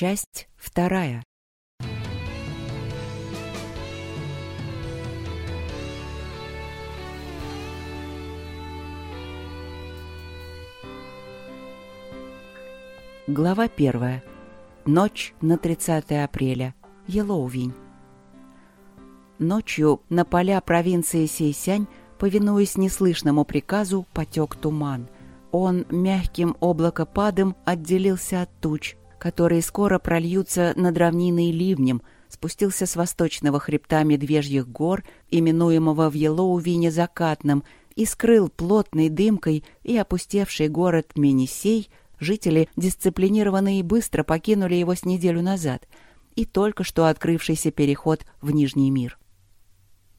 Часть вторая. Глава первая. Ночь на 30 апреля. Елоувинь. Ночью на поля провинции Сейсянь, повинуясь неслышному приказу, потек туман. Он мягким облакопадом отделился от туч, которые скоро прольются над равниной ливнем, спустился с восточного хребта Медвежьих гор, именуемого в Елоувине закатным, и скрыл плотной дымкой и опустевший город Менесей, жители, дисциплинированные и быстро покинули его с неделю назад, и только что открывшийся переход в Нижний мир.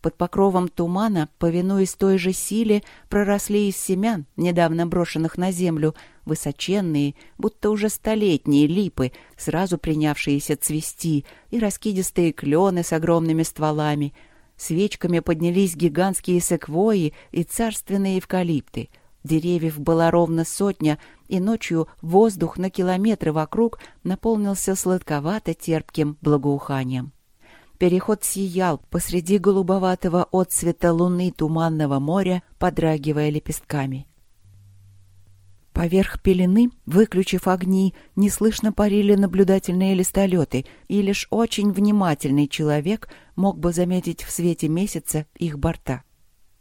Под покровом тумана, повинуясь той же силе, проросли из семян, недавно брошенных на землю, высоченные, будто уже столетние липы, сразу принявшиеся цвести, и раскидистые клены с огромными стволами. Свечками поднялись гигантские секвои и царственные эвкалипты. Деревьев была ровно сотня, и ночью воздух на километры вокруг наполнился сладковато-терпким благоуханием. Переход сиял посреди голубоватого отцвета луны туманного моря, подрагивая лепестками. Поверх пелены, выключив огни, неслышно парили наблюдательные листолеты, и лишь очень внимательный человек мог бы заметить в свете месяца их борта.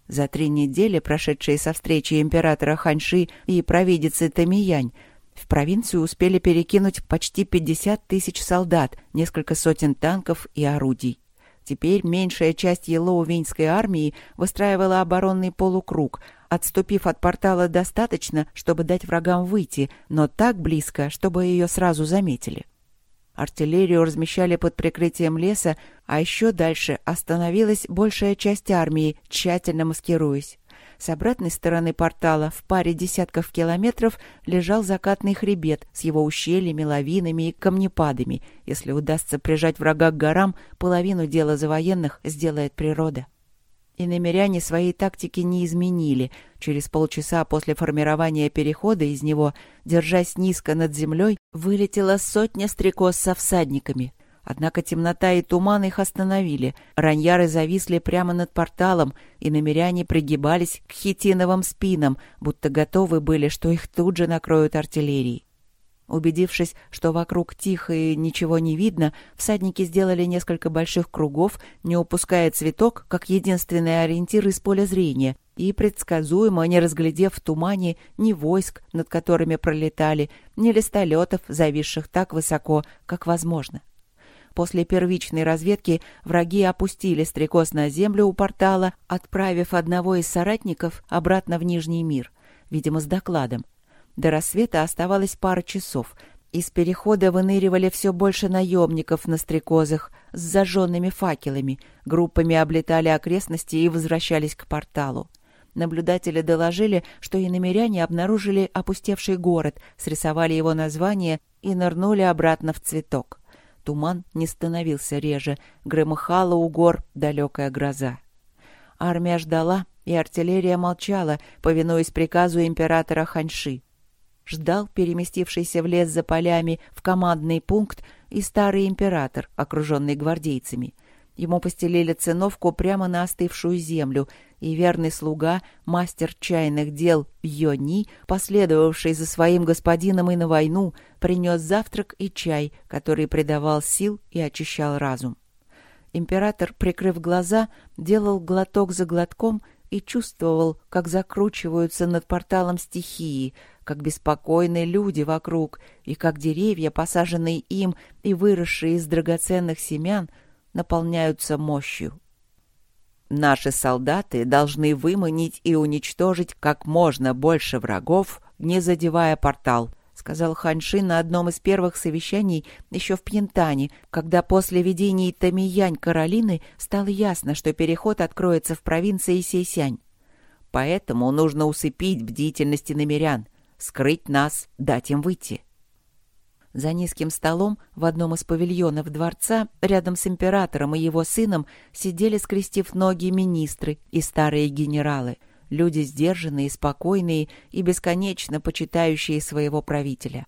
За три недели, прошедшие со встречи императора Ханьши и провидицы Тамиянь, в провинцию успели перекинуть почти 50 тысяч солдат, несколько сотен танков и орудий. Теперь меньшая часть Елоувинской армии выстраивала оборонный полукруг, отступив от портала достаточно, чтобы дать врагам выйти, но так близко, чтобы ее сразу заметили. Артиллерию размещали под прикрытием леса, а еще дальше остановилась большая часть армии, тщательно маскируясь. С обратной стороны портала в паре десятков километров лежал закатный хребет с его ущельями, лавинами и камнепадами. Если удастся прижать врага к горам, половину дела за военных сделает природа. И намеряне своей тактики не изменили. Через полчаса после формирования перехода из него, держась низко над землей, вылетела сотня стрекоз со всадниками. Однако темнота и туман их остановили. Раньяры зависли прямо над порталом, и намеряне пригибались к хитиновым спинам, будто готовы были, что их тут же накроют артиллерией. Убедившись, что вокруг тихо и ничего не видно, всадники сделали несколько больших кругов, не упуская цветок, как единственный ориентир из поля зрения, и, предсказуемо, не разглядев в тумане ни войск, над которыми пролетали, ни листолетов, зависших так высоко, как возможно. После первичной разведки враги опустили стрекоз на землю у портала, отправив одного из соратников обратно в Нижний мир, видимо, с докладом. До рассвета оставалось пара часов. Из перехода выныривали все больше наемников на стрекозах с зажженными факелами, группами облетали окрестности и возвращались к порталу. Наблюдатели доложили, что иномеряне обнаружили опустевший город, срисовали его название и нырнули обратно в цветок. Туман не становился реже, громыхала у гор далекая гроза. Армия ждала, и артиллерия молчала, повинуясь приказу императора Ханьши. Ждал переместившийся в лес за полями в командный пункт и старый император, окруженный гвардейцами — Ему постелили циновку прямо на остывшую землю, и верный слуга, мастер чайных дел Йони, последовавший за своим господином и на войну, принес завтрак и чай, который придавал сил и очищал разум. Император, прикрыв глаза, делал глоток за глотком и чувствовал, как закручиваются над порталом стихии, как беспокойные люди вокруг, и как деревья, посаженные им и выросшие из драгоценных семян, наполняются мощью. Наши солдаты должны выманить и уничтожить как можно больше врагов, не задевая портал, сказал Ханьши на одном из первых совещаний еще в Пьентане, когда после видений Тамиянь Каролины стало ясно, что переход откроется в провинции Сейсянь. Поэтому нужно усыпить бдительность намерян, скрыть нас, дать им выйти. За низким столом в одном из павильонов дворца, рядом с императором и его сыном, сидели, скрестив ноги, министры и старые генералы, люди сдержанные, спокойные и бесконечно почитающие своего правителя.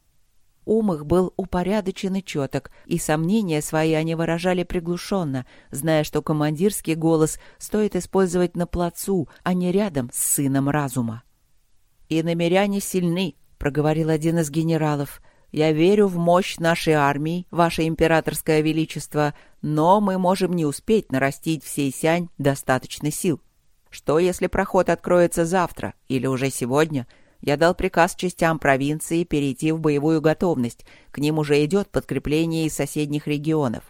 Ум их был упорядочен и четок, и сомнения свои они выражали приглушенно, зная, что командирский голос стоит использовать на плацу, а не рядом с сыном разума. «И намеряне сильны», — проговорил один из генералов. «Я верю в мощь нашей армии, ваше императорское величество, но мы можем не успеть нарастить всей сянь достаточно сил. Что, если проход откроется завтра или уже сегодня?» Я дал приказ частям провинции перейти в боевую готовность. К ним уже идет подкрепление из соседних регионов.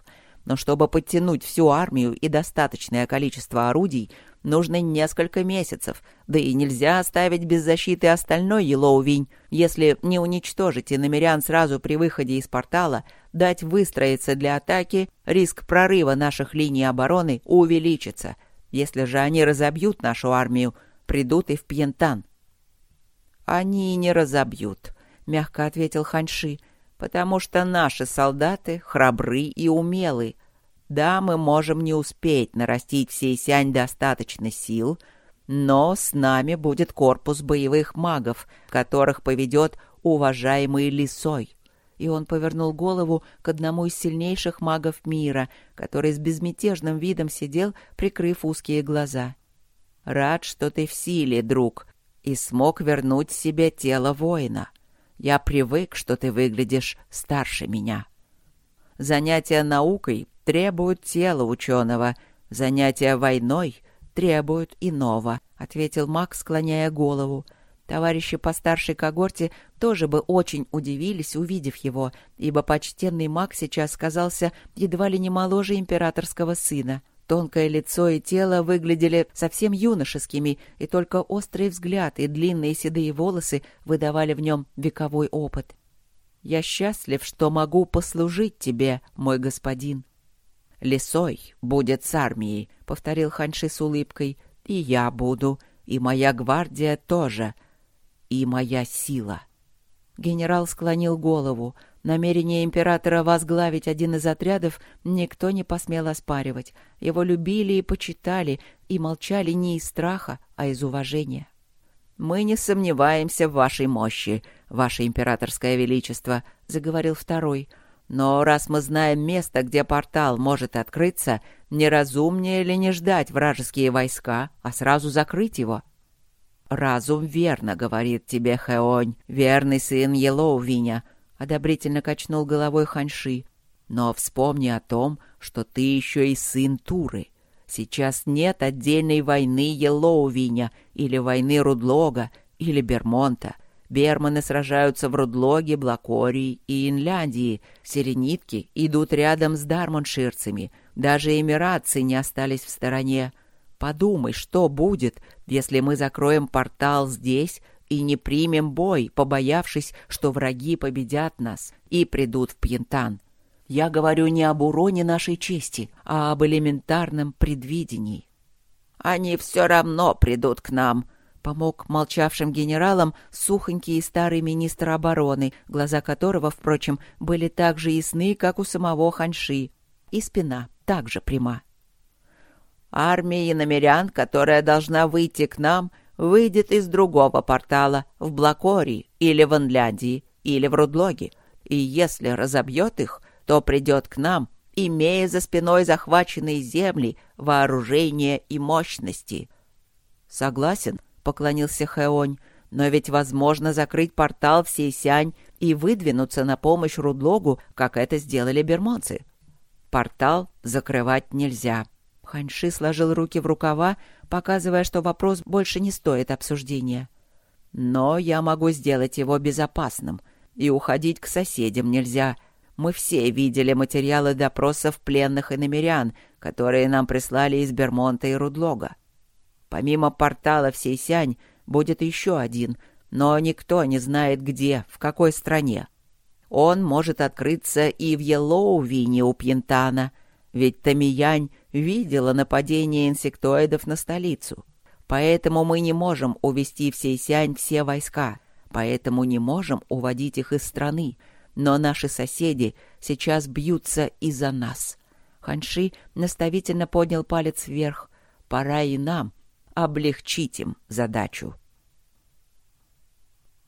Но чтобы подтянуть всю армию и достаточное количество орудий, нужно несколько месяцев. Да и нельзя оставить без защиты остальной Елоувинь. Если не уничтожить иномерян сразу при выходе из портала, дать выстроиться для атаки, риск прорыва наших линий обороны увеличится. Если же они разобьют нашу армию, придут и в Пьентан. «Они не разобьют», — мягко ответил Ханьши, «потому что наши солдаты храбры и умелы. Да, мы можем не успеть нарастить всей сянь достаточно сил, но с нами будет корпус боевых магов, которых поведет уважаемый Лисой». И он повернул голову к одному из сильнейших магов мира, который с безмятежным видом сидел, прикрыв узкие глаза. «Рад, что ты в силе, друг», и смог вернуть себе тело воина. Я привык, что ты выглядишь старше меня. Занятия наукой требуют тела ученого, занятия войной требуют иного, — ответил Макс, склоняя голову. Товарищи по старшей когорте тоже бы очень удивились, увидев его, ибо почтенный маг сейчас казался едва ли не моложе императорского сына. Тонкое лицо и тело выглядели совсем юношескими, и только острый взгляд и длинные седые волосы выдавали в нем вековой опыт. «Я счастлив, что могу послужить тебе, мой господин». «Лисой будет с армией», — повторил Ханши с улыбкой, — «и я буду, и моя гвардия тоже, и моя сила». Генерал склонил голову. Намерение императора возглавить один из отрядов никто не посмел оспаривать. Его любили и почитали, и молчали не из страха, а из уважения. «Мы не сомневаемся в вашей мощи, ваше императорское величество», — заговорил второй. «Но раз мы знаем место, где портал может открыться, неразумнее ли не ждать вражеские войска, а сразу закрыть его?» «Разум верно, — говорит тебе Хеонь, верный сын Елоувиня», — одобрительно качнул головой Ханьши. «Но вспомни о том, что ты еще и сын Туры. Сейчас нет отдельной войны Елоувиня или войны Рудлога или Бермонта. Берманы сражаются в Рудлоге, Блакории и Инляндии. Сиренитки идут рядом с дармонширцами. Даже эмиратцы не остались в стороне. Подумай, что будет, если мы закроем портал здесь и не примем бой, побоявшись, что враги победят нас и придут в Пьентан. Я говорю не об уроне нашей чести, а об элементарном предвидении. Они все равно придут к нам, — помог молчавшим генералам сухонький и старый министр обороны, глаза которого, впрочем, были так же ясны, как у самого Ханьши, и спина также пряма. Армия иномерян, которая должна выйти к нам, выйдет из другого портала, в Блакории или в Инляндии, или в Рудлоге. И если разобьет их, то придет к нам, имея за спиной захваченные земли, вооружение и мощности. «Согласен», — поклонился Хэонь, «но ведь возможно закрыть портал всей Сянь и выдвинуться на помощь Рудлогу, как это сделали бермонцы. Портал закрывать нельзя». Ханьши сложил руки в рукава, показывая, что вопрос больше не стоит обсуждения. «Но я могу сделать его безопасным, и уходить к соседям нельзя. Мы все видели материалы допросов пленных и намерян, которые нам прислали из Бермонта и Рудлога. Помимо портала всей Сянь будет еще один, но никто не знает где, в какой стране. Он может открыться и в Елоувине у Пьентана, ведь Тамиянь видела нападение инсектоидов на столицу. Поэтому мы не можем увести в Сейсянь все войска, поэтому не можем уводить их из страны. Но наши соседи сейчас бьются из-за нас. Ханши наставительно поднял палец вверх. Пора и нам облегчить им задачу.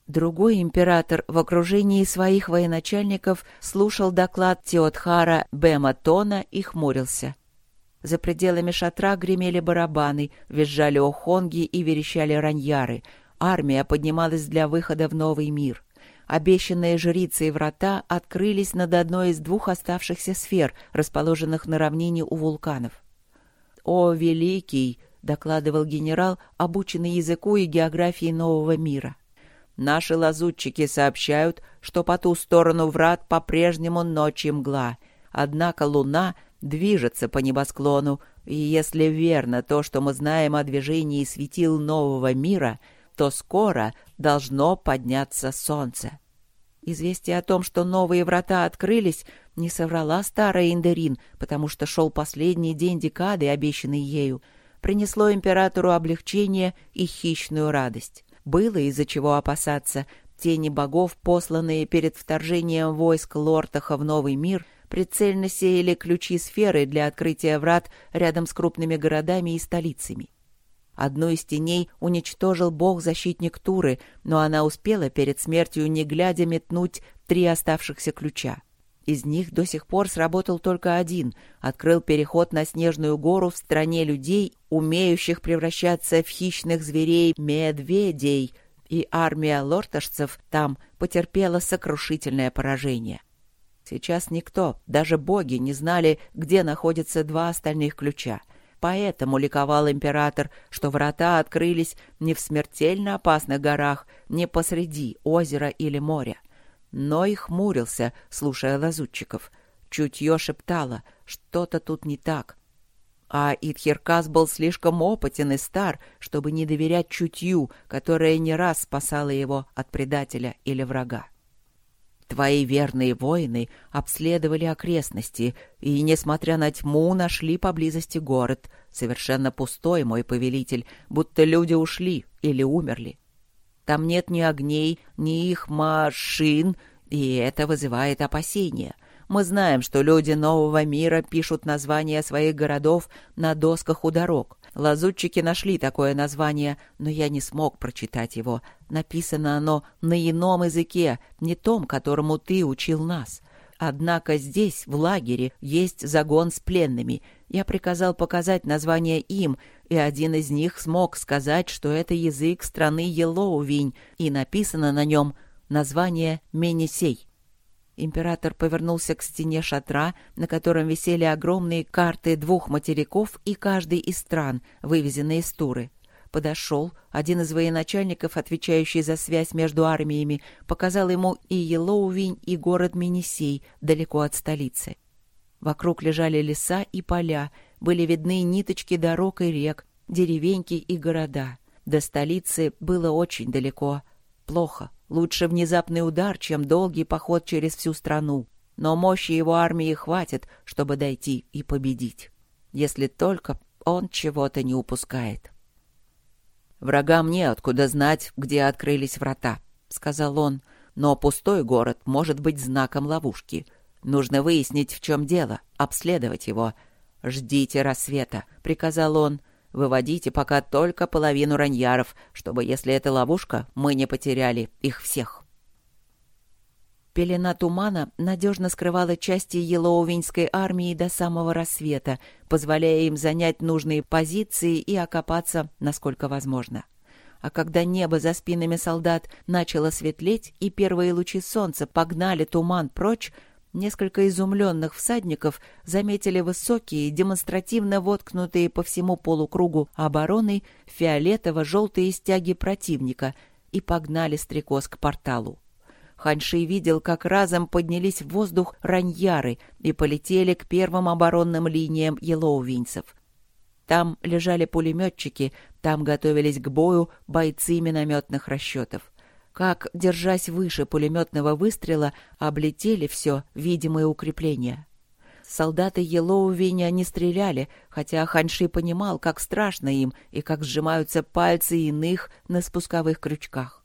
Другой император в окружении своих военачальников слушал доклад Теотхара Бема Тона и хмурился. За пределами шатра гремели барабаны, визжали охонги и верещали раньяры. Армия поднималась для выхода в новый мир. Обещанные жрицы и врата открылись над одной из двух оставшихся сфер, расположенных на равнине у вулканов. «О, великий!» — докладывал генерал, обученный языку и географии нового мира. «Наши лазутчики сообщают, что по ту сторону врат по-прежнему ночь и мгла, однако луна движется по небосклону, и если верно то, что мы знаем о движении светил нового мира, то скоро должно подняться солнце. Известие о том, что новые врата открылись, не соврала старая Индерин, потому что шел последний день декады, обещанный ею, принесло императору облегчение и хищную радость. Было из-за чего опасаться. Тени богов, посланные перед вторжением войск Лортаха в новый мир, прицельно сеяли ключи сферы для открытия врат рядом с крупными городами и столицами. Одну из теней уничтожил бог-защитник Туры, но она успела перед смертью, не глядя, метнуть три оставшихся ключа. Из них до сих пор сработал только один, открыл переход на Снежную гору в стране людей, умеющих превращаться в хищных зверей медведей, и армия лорташцев там потерпела сокрушительное поражение. Сейчас никто, даже боги, не знали, где находятся два остальных ключа. Поэтому ликовал император, что врата открылись не в смертельно опасных горах, не посреди озера или моря. Но и хмурился, слушая лазутчиков. Чутье шептало, что-то тут не так. А Итхиркас был слишком опытен и стар, чтобы не доверять чутью, которое не раз спасало его от предателя или врага. Твои верные воины обследовали окрестности и, несмотря на тьму, нашли поблизости город, совершенно пустой, мой повелитель, будто люди ушли или умерли. Там нет ни огней, ни их машин, и это вызывает опасения. Мы знаем, что люди нового мира пишут названия своих городов на досках у дорог. Лазутчики нашли такое название, но я не смог прочитать его. Написано оно на ином языке, не том, которому ты учил нас. Однако здесь, в лагере, есть загон с пленными. Я приказал показать название им, и один из них смог сказать, что это язык страны Елоувинь, и написано на нем название Менесей. Император повернулся к стене шатра, на котором висели огромные карты двух материков и каждой из стран, вывезенные из Туры. Подошел, один из военачальников, отвечающий за связь между армиями, показал ему и Елоувинь, и город Минисей, далеко от столицы. Вокруг лежали леса и поля, были видны ниточки дорог и рек, деревеньки и города. До столицы было очень далеко. Плохо, Лучше внезапный удар, чем долгий поход через всю страну. Но мощи его армии хватит, чтобы дойти и победить. Если только он чего-то не упускает. «Врагам неоткуда знать, где открылись врата», — сказал он. «Но пустой город может быть знаком ловушки. Нужно выяснить, в чем дело, обследовать его. Ждите рассвета», — приказал он. Выводите пока только половину раньяров, чтобы, если это ловушка, мы не потеряли их всех. Пелена тумана надежно скрывала части Елоувинской армии до самого рассвета, позволяя им занять нужные позиции и окопаться, насколько возможно. А когда небо за спинами солдат начало светлеть и первые лучи солнца погнали туман прочь, Несколько изумленных всадников заметили высокие, демонстративно воткнутые по всему полукругу обороны фиолетово-желтые стяги противника и погнали стрекоз к порталу. Ханьши видел, как разом поднялись в воздух раньяры и полетели к первым оборонным линиям елоувинцев. Там лежали пулеметчики, там готовились к бою бойцы минометных расчетов как, держась выше пулеметного выстрела, облетели все видимые укрепления. Солдаты Елоувиня не стреляли, хотя Ханьши понимал, как страшно им и как сжимаются пальцы иных на спусковых крючках.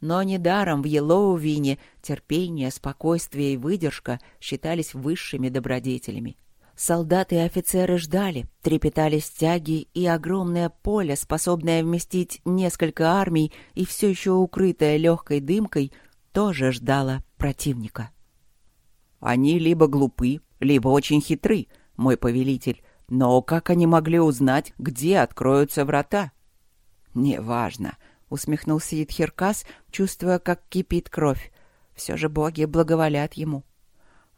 Но недаром в Елоувине терпение, спокойствие и выдержка считались высшими добродетелями. Солдаты и офицеры ждали, трепетали стяги, и огромное поле, способное вместить несколько армий и все еще укрытое легкой дымкой, тоже ждало противника. «Они либо глупы, либо очень хитры, мой повелитель, но как они могли узнать, где откроются врата?» «Неважно», — усмехнулся Идхиркас, чувствуя, как кипит кровь. «Все же боги благоволят ему».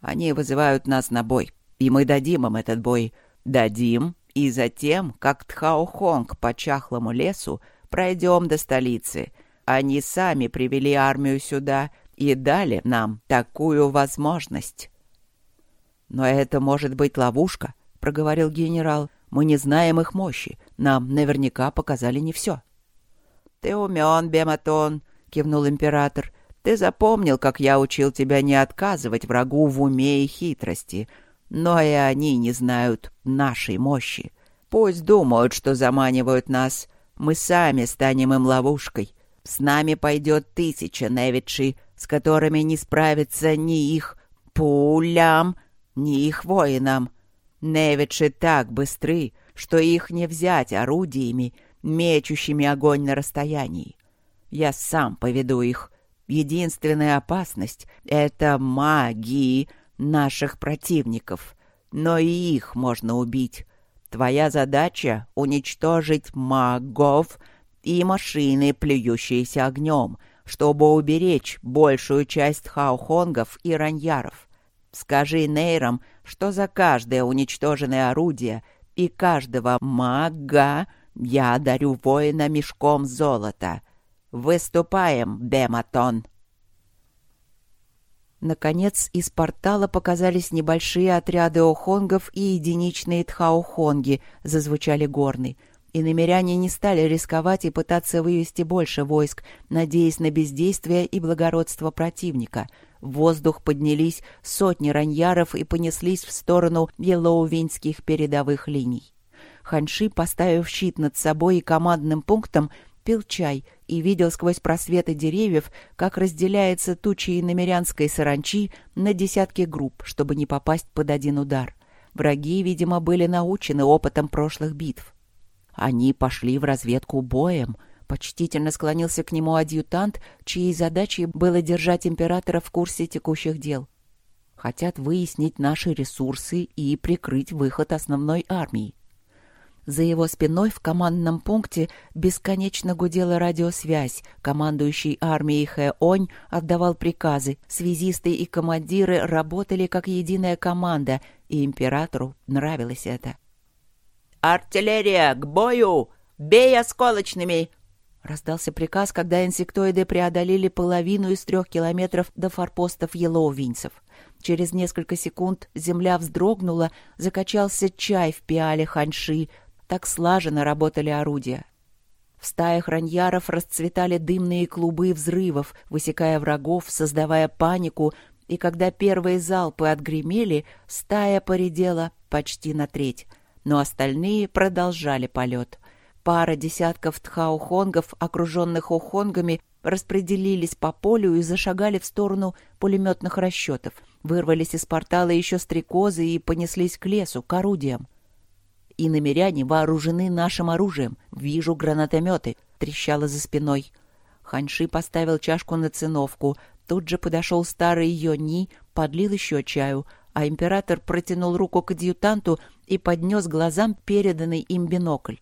«Они вызывают нас на бой, и мы дадим им этот бой. Дадим, и затем, как Тхаохонг по чахлому лесу, пройдем до столицы. Они сами привели армию сюда и дали нам такую возможность. «Но это может быть ловушка», — проговорил генерал. «Мы не знаем их мощи. Нам наверняка показали не все». «Ты умен, Бематон», — кивнул император. «Ты запомнил, как я учил тебя не отказывать врагу в уме и хитрости, но и они не знают нашей мощи. Пусть думают, что заманивают нас. Мы сами станем им ловушкой. С нами пойдет тысяча Невичи, с которыми не справится ни их пулям, ни их воинам. Невичи так быстры, что их не взять орудиями, мечущими огонь на расстоянии. Я сам поведу их. Единственная опасность — это магии — наших противников, но и их можно убить. Твоя задача — уничтожить магов и машины, плюющиеся огнем, чтобы уберечь большую часть хаухонгов и раньяров. Скажи нейрам, что за каждое уничтоженное орудие и каждого мага я дарю воина мешком золота. Выступаем, Бематон!» Наконец, из портала показались небольшие отряды охонгов и единичные тхаохонги, зазвучали горны. И намеряне не стали рисковать и пытаться вывести больше войск, надеясь на бездействие и благородство противника. В воздух поднялись сотни раньяров и понеслись в сторону елоувинских передовых линий. Ханши, поставив щит над собой и командным пунктом, пил чай и видел сквозь просветы деревьев, как разделяется тучи иномерянской саранчи на десятки групп, чтобы не попасть под один удар. Враги, видимо, были научены опытом прошлых битв. Они пошли в разведку боем. Почтительно склонился к нему адъютант, чьей задачей было держать императора в курсе текущих дел. Хотят выяснить наши ресурсы и прикрыть выход основной армии. За его спиной в командном пункте бесконечно гудела радиосвязь. Командующий армией Хэ-Онь отдавал приказы. Связисты и командиры работали как единая команда, и императору нравилось это. «Артиллерия, к бою! Бей осколочными!» Раздался приказ, когда инсектоиды преодолели половину из трех километров до форпостов елоувинцев. Через несколько секунд земля вздрогнула, закачался чай в пиале ханьши, так слаженно работали орудия. В стаях раньяров расцветали дымные клубы взрывов, высекая врагов, создавая панику, и когда первые залпы отгремели, стая поредела почти на треть, но остальные продолжали полет. Пара десятков тхаухонгов, окруженных ухонгами, распределились по полю и зашагали в сторону пулеметных расчетов. Вырвались из портала еще стрекозы и понеслись к лесу, к орудиям. И намеряне вооружены нашим оружием. Вижу гранатометы. Трещало за спиной. Ханьши поставил чашку на циновку. Тут же подошел старый Йони, подлил еще чаю, а император протянул руку к адъютанту и поднес глазам переданный им бинокль.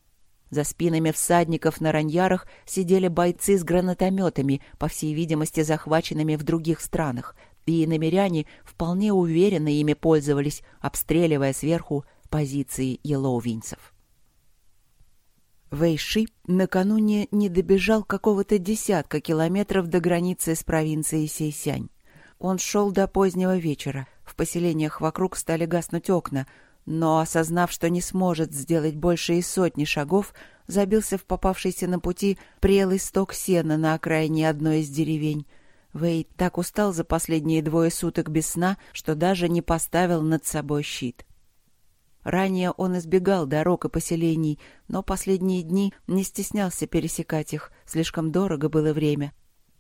За спинами всадников на раньярах сидели бойцы с гранатометами, по всей видимости, захваченными в других странах, и намеряне вполне уверенно ими пользовались, обстреливая сверху позиции елоувинцев. Вэйши накануне не добежал какого-то десятка километров до границы с провинцией Сейсянь. Он шел до позднего вечера. В поселениях вокруг стали гаснуть окна, но, осознав, что не сможет сделать больше и сотни шагов, забился в попавшийся на пути прелый сток сена на окраине одной из деревень. Вэй так устал за последние двое суток без сна, что даже не поставил над собой щит. Ранее он избегал дорог и поселений, но последние дни не стеснялся пересекать их, слишком дорого было время.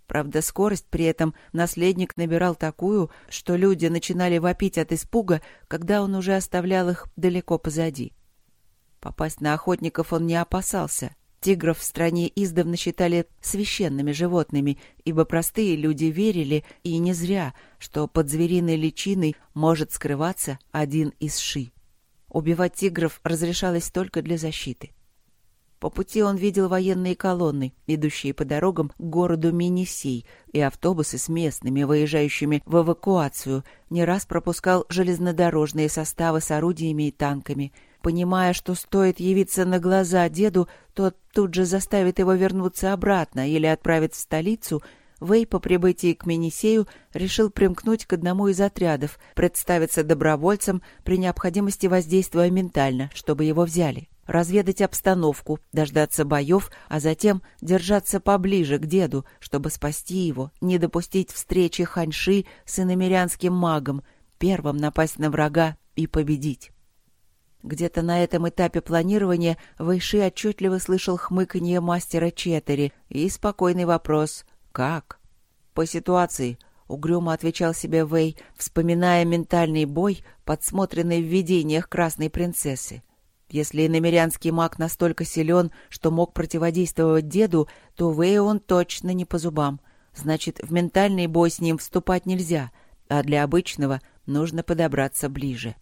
Правда, скорость при этом наследник набирал такую, что люди начинали вопить от испуга, когда он уже оставлял их далеко позади. Попасть на охотников он не опасался. Тигров в стране издавна считали священными животными, ибо простые люди верили, и не зря, что под звериной личиной может скрываться один из ши. Убивать тигров разрешалось только для защиты. По пути он видел военные колонны, идущие по дорогам к городу Минисей, и автобусы с местными, выезжающими в эвакуацию, не раз пропускал железнодорожные составы с орудиями и танками. Понимая, что стоит явиться на глаза деду, тот тут же заставит его вернуться обратно или отправить в столицу, Вэй по прибытии к Минисею решил примкнуть к одному из отрядов, представиться добровольцем при необходимости воздействуя ментально, чтобы его взяли разведать обстановку, дождаться боев, а затем держаться поближе к деду, чтобы спасти его, не допустить встречи Ханьши с иномерянским магом, первым напасть на врага и победить. Где-то на этом этапе планирования Вайши отчетливо слышал хмыканье мастера Четери и спокойный вопрос «Как?». «По ситуации», — угрюмо отвечал себе Вэй, вспоминая ментальный бой, подсмотренный в видениях красной принцессы. Если иномерянский маг настолько силен, что мог противодействовать деду, то Вэю он точно не по зубам. Значит, в ментальный бой с ним вступать нельзя, а для обычного нужно подобраться ближе.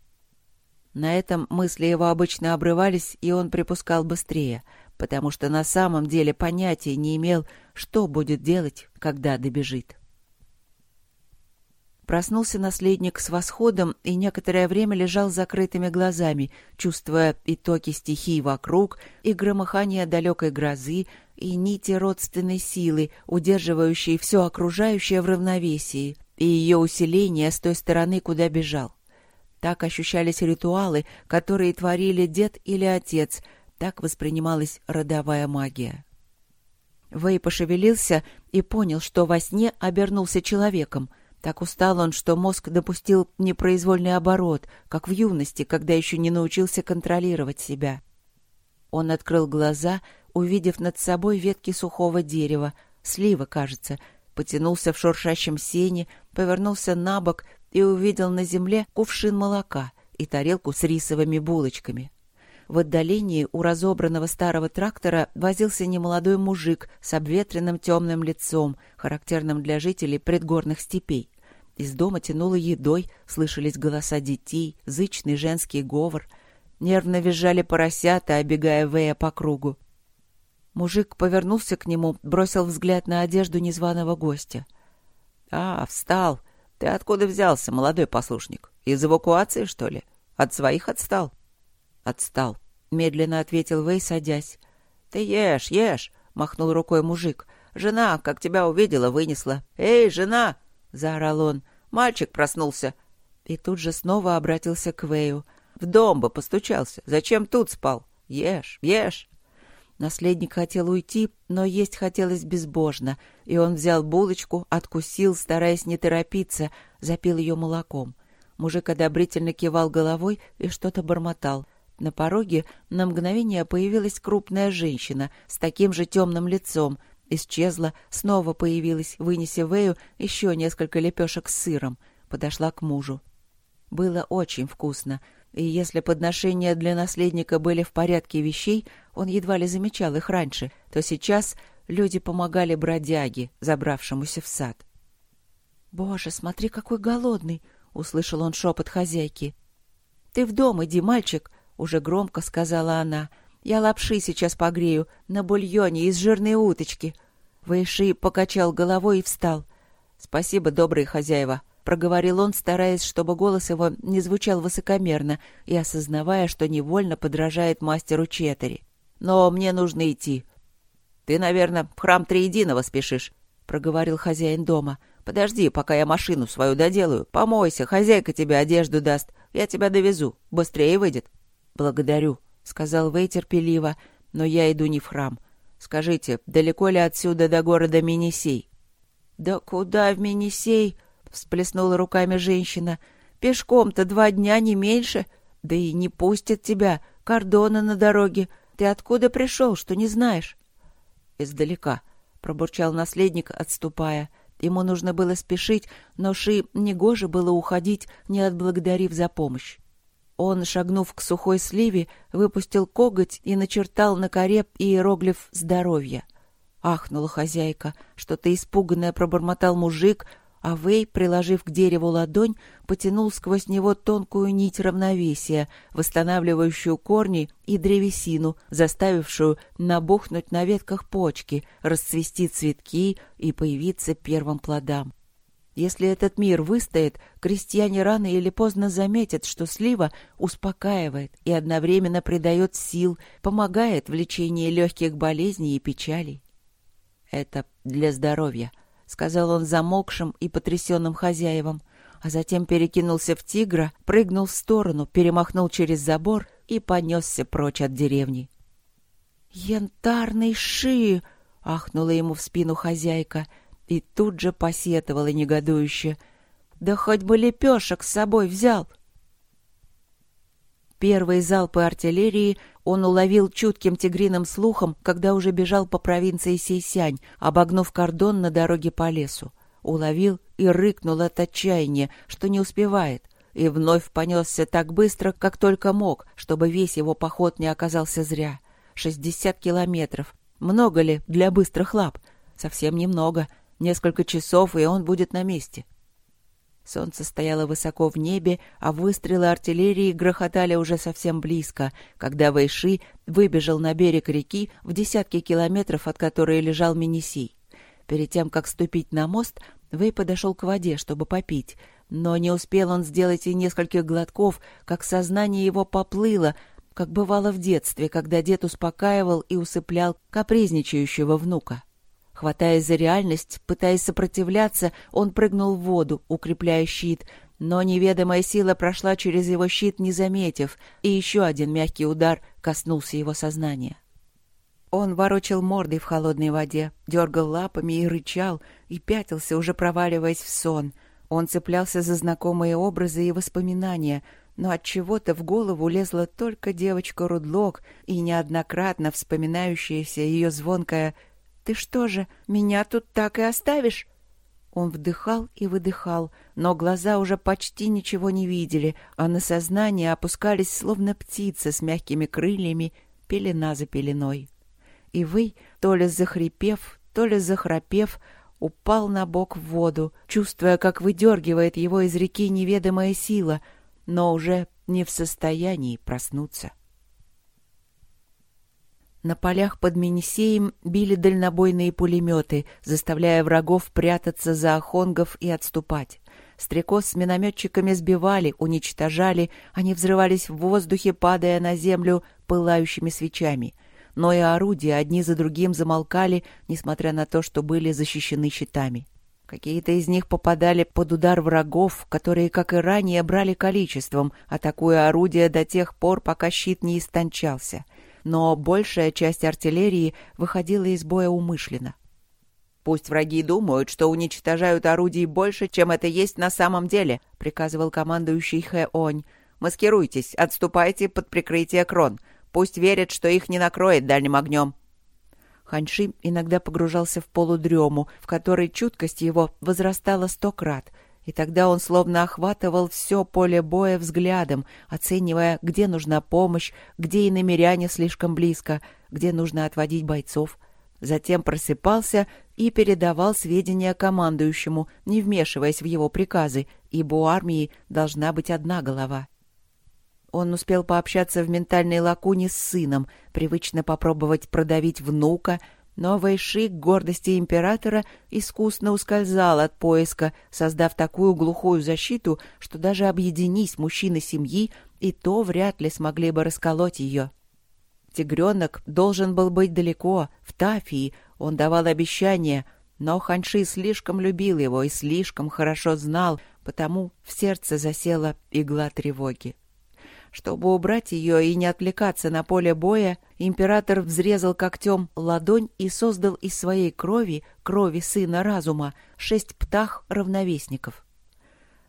На этом мысли его обычно обрывались, и он припускал быстрее, потому что на самом деле понятия не имел, что будет делать, когда добежит. Проснулся наследник с восходом и некоторое время лежал с закрытыми глазами, чувствуя и токи стихий вокруг, и громыхание далекой грозы, и нити родственной силы, удерживающие все окружающее в равновесии, и ее усиление с той стороны, куда бежал. Так ощущались ритуалы, которые творили дед или отец, так воспринималась родовая магия. Вэй пошевелился и понял, что во сне обернулся человеком — так устал он, что мозг допустил непроизвольный оборот, как в юности, когда еще не научился контролировать себя. Он открыл глаза, увидев над собой ветки сухого дерева, слива, кажется, потянулся в шуршащем сене, повернулся на бок и увидел на земле кувшин молока и тарелку с рисовыми булочками. В отдалении у разобранного старого трактора возился немолодой мужик с обветренным темным лицом, характерным для жителей предгорных степей. Из дома тянуло едой, слышались голоса детей, зычный женский говор. Нервно визжали поросята, обегая Вэя по кругу. Мужик повернулся к нему, бросил взгляд на одежду незваного гостя. — А, встал. Ты откуда взялся, молодой послушник? Из эвакуации, что ли? От своих отстал? «Отстал», — медленно ответил Вэй, садясь. «Ты ешь, ешь», — махнул рукой мужик. «Жена, как тебя увидела, вынесла. Эй, жена!» — заорал он. «Мальчик проснулся». И тут же снова обратился к Вэю. «В дом бы постучался. Зачем тут спал? Ешь, ешь». Наследник хотел уйти, но есть хотелось безбожно, и он взял булочку, откусил, стараясь не торопиться, запил ее молоком. Мужик одобрительно кивал головой и что-то бормотал — на пороге на мгновение появилась крупная женщина с таким же темным лицом. Исчезла, снова появилась, вынеся Вэю еще несколько лепешек с сыром. Подошла к мужу. Было очень вкусно, и если подношения для наследника были в порядке вещей, он едва ли замечал их раньше, то сейчас люди помогали бродяге, забравшемуся в сад. «Боже, смотри, какой голодный!» — услышал он шепот хозяйки. «Ты в дом иди, мальчик!» Уже громко сказала она. «Я лапши сейчас погрею на бульоне из жирной уточки». Вэйши покачал головой и встал. «Спасибо, добрые хозяева», — проговорил он, стараясь, чтобы голос его не звучал высокомерно и осознавая, что невольно подражает мастеру Четери. «Но мне нужно идти». «Ты, наверное, в храм Триединого спешишь», — проговорил хозяин дома. «Подожди, пока я машину свою доделаю. Помойся, хозяйка тебе одежду даст. Я тебя довезу. Быстрее выйдет». «Благодарю», — сказал Вэй терпеливо, — «но я иду не в храм. Скажите, далеко ли отсюда до города Минисей?» «Да куда в Минисей?» — всплеснула руками женщина. «Пешком-то два дня, не меньше. Да и не пустят тебя. Кордоны на дороге. Ты откуда пришел, что не знаешь?» «Издалека», —— пробурчал наследник, отступая. Ему нужно было спешить, но Ши негоже было уходить, не отблагодарив за помощь. Он, шагнув к сухой сливе, выпустил коготь и начертал на коре иероглиф «Здоровье». Ахнула хозяйка, что-то испуганное пробормотал мужик, а Вэй, приложив к дереву ладонь, потянул сквозь него тонкую нить равновесия, восстанавливающую корни и древесину, заставившую набухнуть на ветках почки, расцвести цветки и появиться первым плодам. Если этот мир выстоит, крестьяне рано или поздно заметят, что слива успокаивает и одновременно придает сил, помогает в лечении легких болезней и печалей. «Это для здоровья», — сказал он замокшим и потрясенным хозяевам, а затем перекинулся в тигра, прыгнул в сторону, перемахнул через забор и понесся прочь от деревни. «Янтарный ши!» — ахнула ему в спину хозяйка — и тут же посетовала негодующе. «Да хоть бы лепешек с собой взял!» Первые залпы артиллерии он уловил чутким тигриным слухом, когда уже бежал по провинции Сейсянь, обогнув кордон на дороге по лесу. Уловил и рыкнул от отчаяния, что не успевает, и вновь понесся так быстро, как только мог, чтобы весь его поход не оказался зря. Шестьдесят километров. Много ли для быстрых лап? Совсем немного. Несколько часов, и он будет на месте. Солнце стояло высоко в небе, а выстрелы артиллерии грохотали уже совсем близко, когда Вэйши выбежал на берег реки в десятки километров, от которой лежал Минисей. Перед тем, как ступить на мост, Вэй подошел к воде, чтобы попить, но не успел он сделать и нескольких глотков, как сознание его поплыло, как бывало в детстве, когда дед успокаивал и усыплял капризничающего внука. Хватаясь за реальность, пытаясь сопротивляться, он прыгнул в воду, укрепляя щит, но неведомая сила прошла через его щит, не заметив, и еще один мягкий удар коснулся его сознания. Он ворочил мордой в холодной воде, дергал лапами и рычал, и пятился, уже проваливаясь в сон. Он цеплялся за знакомые образы и воспоминания, но от чего-то в голову лезла только девочка Рудлок и неоднократно вспоминающаяся ее звонкая ты что же, меня тут так и оставишь?» Он вдыхал и выдыхал, но глаза уже почти ничего не видели, а на сознание опускались, словно птицы с мягкими крыльями, пелена за пеленой. И вы, то ли захрипев, то ли захрапев, упал на бок в воду, чувствуя, как выдергивает его из реки неведомая сила, но уже не в состоянии проснуться. На полях под Минисеем били дальнобойные пулеметы, заставляя врагов прятаться за охонгов и отступать. Стрекоз с минометчиками сбивали, уничтожали, они взрывались в воздухе, падая на землю пылающими свечами. Но и орудия одни за другим замолкали, несмотря на то, что были защищены щитами. Какие-то из них попадали под удар врагов, которые, как и ранее, брали количеством, атакуя орудия до тех пор, пока щит не истончался — но большая часть артиллерии выходила из боя умышленно. «Пусть враги думают, что уничтожают орудий больше, чем это есть на самом деле», — приказывал командующий Хэ Онь. «Маскируйтесь, отступайте под прикрытие крон. Пусть верят, что их не накроет дальним огнем». Ханьши иногда погружался в полудрему, в которой чуткость его возрастала сто крат — и тогда он словно охватывал все поле боя взглядом, оценивая, где нужна помощь, где и намеряне слишком близко, где нужно отводить бойцов. Затем просыпался и передавал сведения командующему, не вмешиваясь в его приказы, ибо у армии должна быть одна голова. Он успел пообщаться в ментальной лакуне с сыном, привычно попробовать продавить внука — но Вэйши к гордости императора искусно ускользал от поиска, создав такую глухую защиту, что даже объединись мужчины семьи, и то вряд ли смогли бы расколоть ее. Тигренок должен был быть далеко, в Тафии, он давал обещания, но Ханши слишком любил его и слишком хорошо знал, потому в сердце засела игла тревоги. Чтобы убрать ее и не отвлекаться на поле боя, император взрезал когтем ладонь и создал из своей крови, крови сына разума, шесть птах-равновесников.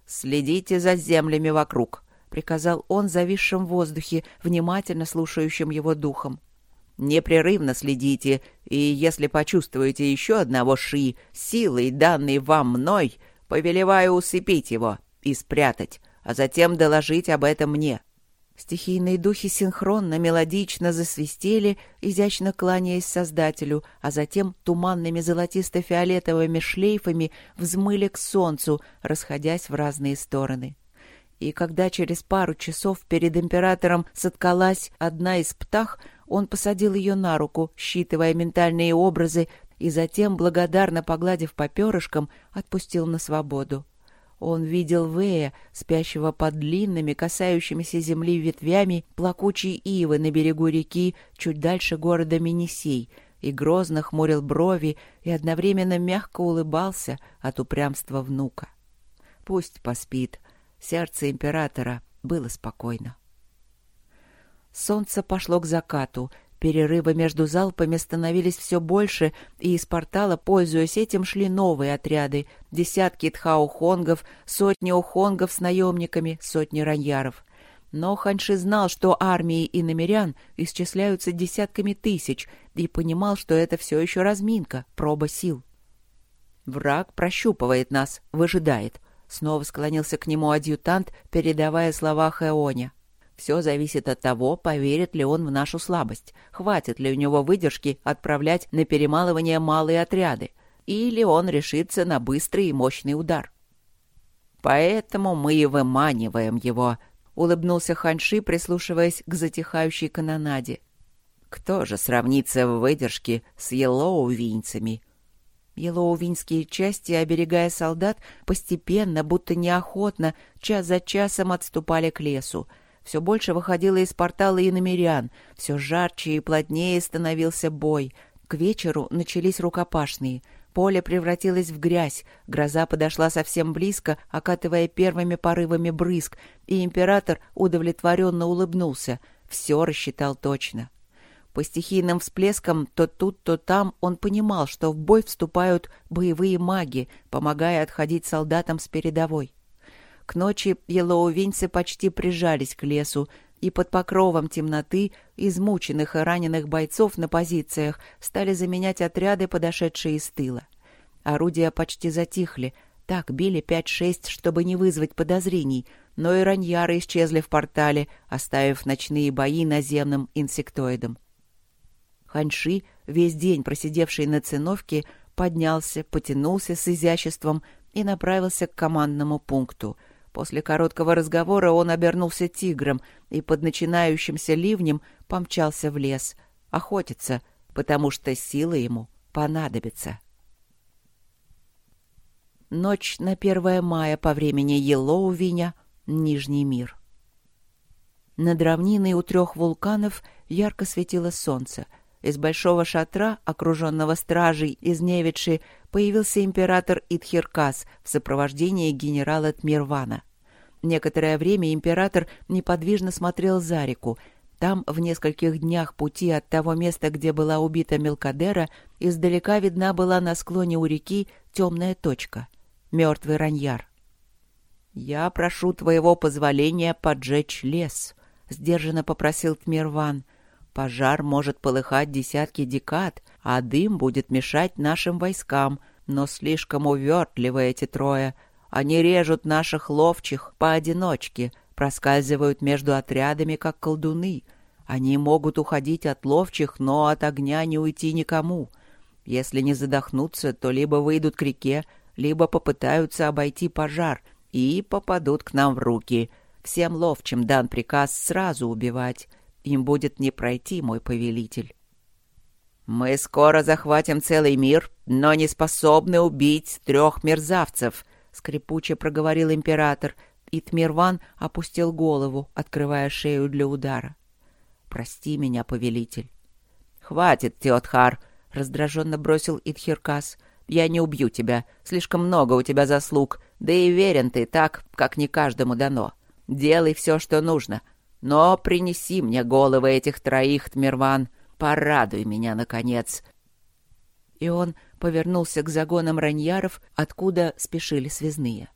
«Следите за землями вокруг», — приказал он зависшим в воздухе, внимательно слушающим его духом. Непрерывно следите, и если почувствуете еще одного Ши, силой, данной вам мной, повелеваю усыпить его и спрятать, а затем доложить об этом мне. Стихийные духи синхронно, мелодично засвистели, изящно кланяясь Создателю, а затем туманными золотисто-фиолетовыми шлейфами взмыли к солнцу, расходясь в разные стороны. И когда через пару часов перед императором соткалась одна из птах, он посадил ее на руку, считывая ментальные образы, и затем, благодарно погладив по перышкам, отпустил на свободу. Он видел Вэя, спящего под длинными, касающимися земли ветвями плакучей ивы на берегу реки, чуть дальше города Минисей, и грозно хмурил брови и одновременно мягко улыбался от упрямства внука. Пусть поспит. Сердце императора было спокойно. Солнце пошло к закату, Перерывы между залпами становились все больше, и из портала, пользуясь этим, шли новые отряды. Десятки тхау-хонгов, сотни ухонгов с наемниками, сотни раньяров. Но Ханьши знал, что армии и намерян исчисляются десятками тысяч, и понимал, что это все еще разминка, проба сил. «Враг прощупывает нас, выжидает», — снова склонился к нему адъютант, передавая слова Хэоня. Все зависит от того, поверит ли он в нашу слабость, хватит ли у него выдержки отправлять на перемалывание малые отряды, или он решится на быстрый и мощный удар. Поэтому мы и выманиваем его, — улыбнулся Ханши, прислушиваясь к затихающей канонаде. Кто же сравнится в выдержке с елоувинцами? Елоувинские части, оберегая солдат, постепенно, будто неохотно, час за часом отступали к лесу — все больше выходило из портала и намерян, все жарче и плотнее становился бой. К вечеру начались рукопашные. Поле превратилось в грязь, гроза подошла совсем близко, окатывая первыми порывами брызг, и император удовлетворенно улыбнулся. Все рассчитал точно. По стихийным всплескам то тут, то там он понимал, что в бой вступают боевые маги, помогая отходить солдатам с передовой. К ночи елоувинцы почти прижались к лесу, и под покровом темноты измученных и раненых бойцов на позициях стали заменять отряды, подошедшие из тыла. Орудия почти затихли, так били пять-шесть, чтобы не вызвать подозрений, но и раньяры исчезли в портале, оставив ночные бои наземным инсектоидом. Ханьши, весь день просидевший на циновке, поднялся, потянулся с изяществом и направился к командному пункту — После короткого разговора он обернулся тигром и под начинающимся ливнем помчался в лес. Охотиться, потому что силы ему понадобятся. Ночь на 1 мая по времени Елоувиня, Нижний мир. Над равниной у трех вулканов ярко светило солнце. Из большого шатра, окруженного стражей из Невичи, появился император Итхиркас в сопровождении генерала Тмирвана. Некоторое время император неподвижно смотрел за реку. Там, в нескольких днях пути от того места, где была убита Мелкадера, издалека видна была на склоне у реки темная точка — мертвый раньяр. «Я прошу твоего позволения поджечь лес», — сдержанно попросил Тмирван. «Пожар может полыхать десятки декад, а дым будет мешать нашим войскам, но слишком увертливы эти трое — они режут наших ловчих поодиночке, проскальзывают между отрядами, как колдуны. Они могут уходить от ловчих, но от огня не уйти никому. Если не задохнуться, то либо выйдут к реке, либо попытаются обойти пожар и попадут к нам в руки. Всем ловчим дан приказ сразу убивать. Им будет не пройти, мой повелитель. Мы скоро захватим целый мир, но не способны убить трех мерзавцев, — скрипуче проговорил император, и Тмирван опустил голову, открывая шею для удара. «Прости меня, повелитель». «Хватит, Теотхар!» — раздраженно бросил Итхиркас. «Я не убью тебя. Слишком много у тебя заслуг. Да и верен ты так, как не каждому дано. Делай все, что нужно. Но принеси мне головы этих троих, Тмирван. Порадуй меня, наконец!» И он повернулся к загонам раньяров, откуда спешили связные.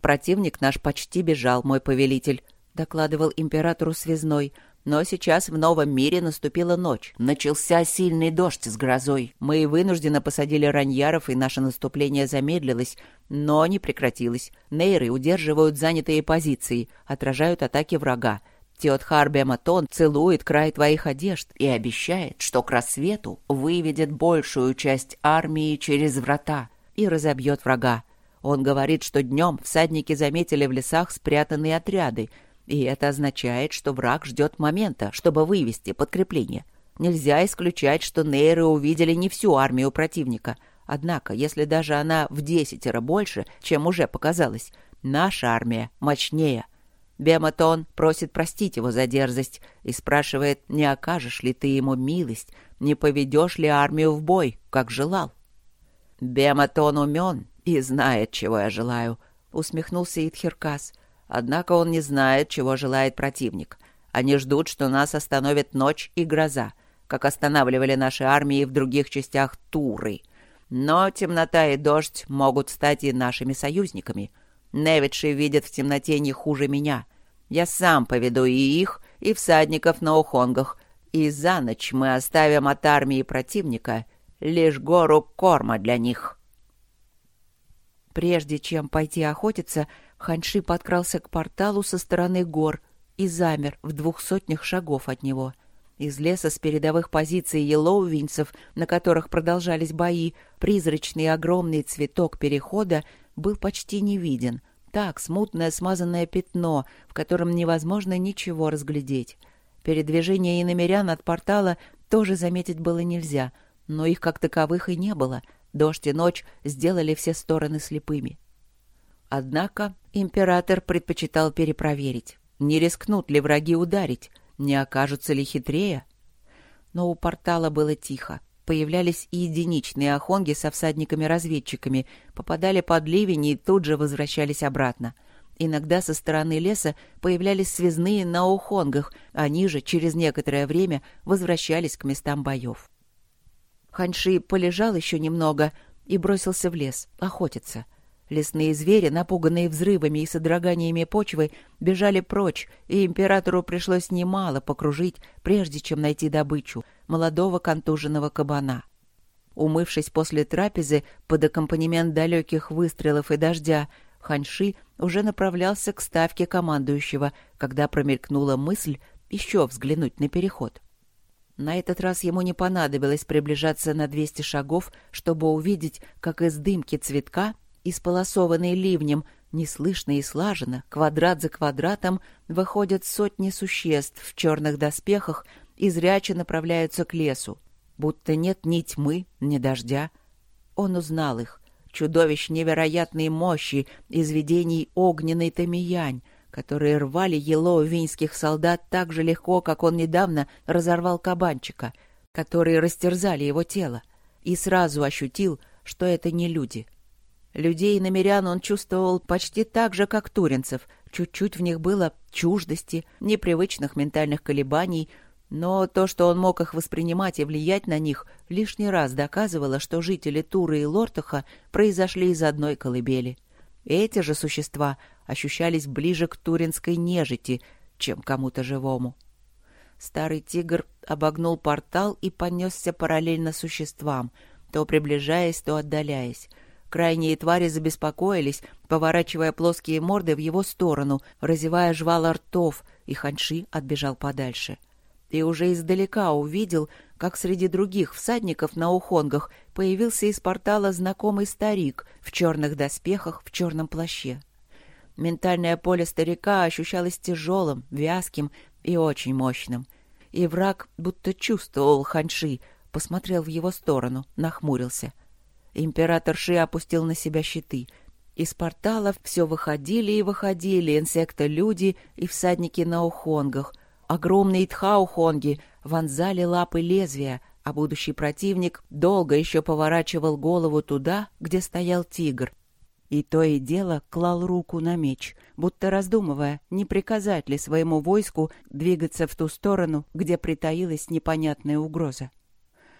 «Противник наш почти бежал, мой повелитель», — докладывал императору связной, Но сейчас в новом мире наступила ночь. Начался сильный дождь с грозой. Мы вынужденно посадили раньяров, и наше наступление замедлилось, но не прекратилось. Нейры удерживают занятые позиции, отражают атаки врага. Теотхар Бематон целует край твоих одежд и обещает, что к рассвету выведет большую часть армии через врата и разобьет врага. Он говорит, что днем всадники заметили в лесах спрятанные отряды, и это означает, что враг ждет момента, чтобы вывести подкрепление. Нельзя исключать, что нейры увидели не всю армию противника. Однако, если даже она в десятеро больше, чем уже показалось, наша армия мощнее. Бематон просит простить его за дерзость и спрашивает, не окажешь ли ты ему милость, не поведешь ли армию в бой, как желал. Бематон умен и знает, чего я желаю, — усмехнулся Итхиркас. Однако он не знает, чего желает противник. Они ждут, что нас остановит ночь и гроза, как останавливали наши армии в других частях Туры. Но темнота и дождь могут стать и нашими союзниками. Невидши видят в темноте не хуже меня. Я сам поведу и их, и всадников на ухонгах, и за ночь мы оставим от армии противника лишь гору корма для них». Прежде чем пойти охотиться, Ханьши подкрался к порталу со стороны гор и замер в двух сотнях шагов от него. Из леса с передовых позиций елоувинцев, на которых продолжались бои, призрачный огромный цветок перехода был почти не виден. Так, смутное смазанное пятно, в котором невозможно ничего разглядеть. Передвижение иномерян от портала тоже заметить было нельзя, но их как таковых и не было. Дождь и ночь сделали все стороны слепыми. Однако император предпочитал перепроверить, не рискнут ли враги ударить, не окажутся ли хитрее. Но у портала было тихо. Появлялись и единичные охонги со всадниками-разведчиками, попадали под ливень и тут же возвращались обратно. Иногда со стороны леса появлялись связные на ухонгах, они же через некоторое время возвращались к местам боев. Ханьши полежал еще немного и бросился в лес охотиться — Лесные звери, напуганные взрывами и содроганиями почвы, бежали прочь, и императору пришлось немало покружить, прежде чем найти добычу — молодого контуженного кабана. Умывшись после трапезы под аккомпанемент далеких выстрелов и дождя, Ханьши уже направлялся к ставке командующего, когда промелькнула мысль еще взглянуть на переход. На этот раз ему не понадобилось приближаться на 200 шагов, чтобы увидеть, как из дымки цветка Исполосованные ливнем, неслышно и слаженно, квадрат за квадратом, выходят сотни существ в черных доспехах и зряче направляются к лесу. Будто нет ни тьмы, ни дождя. Он узнал их. Чудовищ невероятной мощи из видений огненной Тамиянь, которые рвали елоувинских солдат так же легко, как он недавно разорвал кабанчика, которые растерзали его тело, и сразу ощутил, что это не люди — Людей и намерян он чувствовал почти так же, как туринцев. Чуть-чуть в них было чуждости, непривычных ментальных колебаний, но то, что он мог их воспринимать и влиять на них, лишний раз доказывало, что жители Туры и Лортаха произошли из одной колыбели. Эти же существа ощущались ближе к туринской нежити, чем кому-то живому. Старый тигр обогнул портал и понесся параллельно существам, то приближаясь, то отдаляясь. Крайние твари забеспокоились, поворачивая плоские морды в его сторону, разевая жвала ртов, и Ханши отбежал подальше. И уже издалека увидел, как среди других всадников на ухонгах появился из портала знакомый старик в черных доспехах, в черном плаще. Ментальное поле старика ощущалось тяжелым, вязким и очень мощным. И враг будто чувствовал Ханши, посмотрел в его сторону, нахмурился — Император Ши опустил на себя щиты. Из порталов все выходили и выходили инсекты-люди и всадники на ухонгах. Огромные тхаухонги вонзали лапы лезвия, а будущий противник долго еще поворачивал голову туда, где стоял тигр. И то и дело клал руку на меч, будто раздумывая, не приказать ли своему войску двигаться в ту сторону, где притаилась непонятная угроза.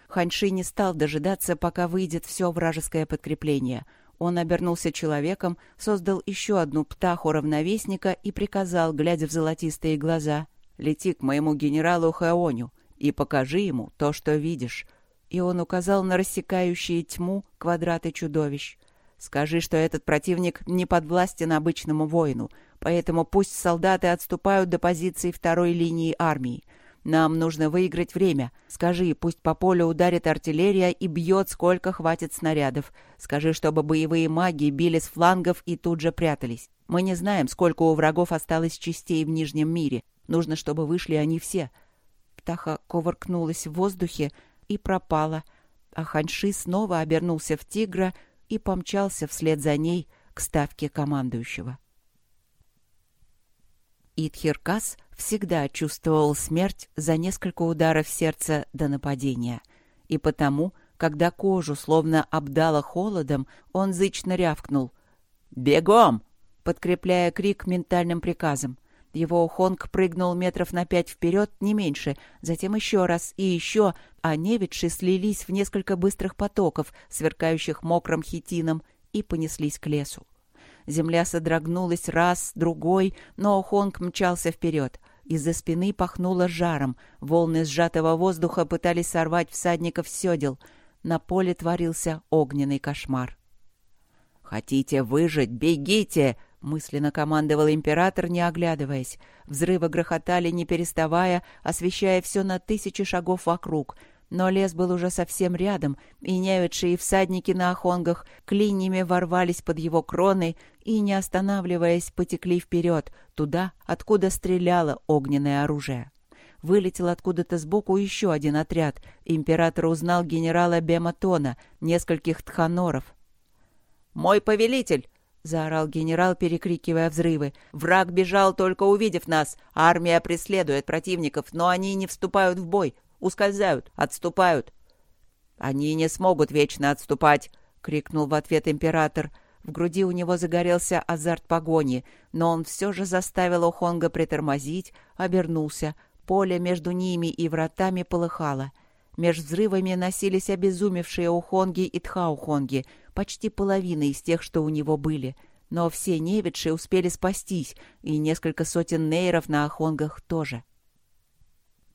Ханьши не стал дожидаться, пока выйдет все вражеское подкрепление. Он обернулся человеком, создал еще одну птаху равновесника и приказал, глядя в золотистые глаза, Лети к моему генералу Хаоню и покажи ему то, что видишь». И он указал на рассекающие тьму квадраты чудовищ. «Скажи, что этот противник не подвластен обычному воину, поэтому пусть солдаты отступают до позиции второй линии армии. Нам нужно выиграть время. Скажи, пусть по полю ударит артиллерия и бьет, сколько хватит снарядов. Скажи, чтобы боевые маги били с флангов и тут же прятались. Мы не знаем, сколько у врагов осталось частей в Нижнем мире. Нужно, чтобы вышли они все. Птаха ковыркнулась в воздухе и пропала, а Ханьши снова обернулся в тигра и помчался вслед за ней к ставке командующего. Итхиркас всегда чувствовал смерть за несколько ударов сердца до нападения. И потому, когда кожу словно обдало холодом, он зычно рявкнул «Бегом!», подкрепляя крик ментальным приказом. Его Хонг прыгнул метров на пять вперед, не меньше, затем еще раз и еще, а невидши слились в несколько быстрых потоков, сверкающих мокрым хитином, и понеслись к лесу. Земля содрогнулась раз, другой, но Хонг мчался вперед. Из-за спины пахнуло жаром. Волны сжатого воздуха пытались сорвать всадников с седел. На поле творился огненный кошмар. «Хотите выжить? Бегите!» — мысленно командовал император, не оглядываясь. Взрывы грохотали, не переставая, освещая все на тысячи шагов вокруг — но лес был уже совсем рядом, и неведшие всадники на охонгах клиньями ворвались под его кроны и, не останавливаясь, потекли вперед, туда, откуда стреляло огненное оружие. Вылетел откуда-то сбоку еще один отряд. Император узнал генерала Бематона, нескольких тханоров. «Мой повелитель!» — заорал генерал, перекрикивая взрывы. «Враг бежал, только увидев нас. Армия преследует противников, но они не вступают в бой. Ускользают, отступают. Они не смогут вечно отступать, крикнул в ответ император. В груди у него загорелся азарт погони, но он все же заставил Охонга притормозить, обернулся. Поле между ними и вратами полыхало. Меж взрывами носились обезумевшие Ухонги и Тхаухонги, почти половина из тех, что у него были. Но все невидшие успели спастись, и несколько сотен нейров на Охонгах тоже.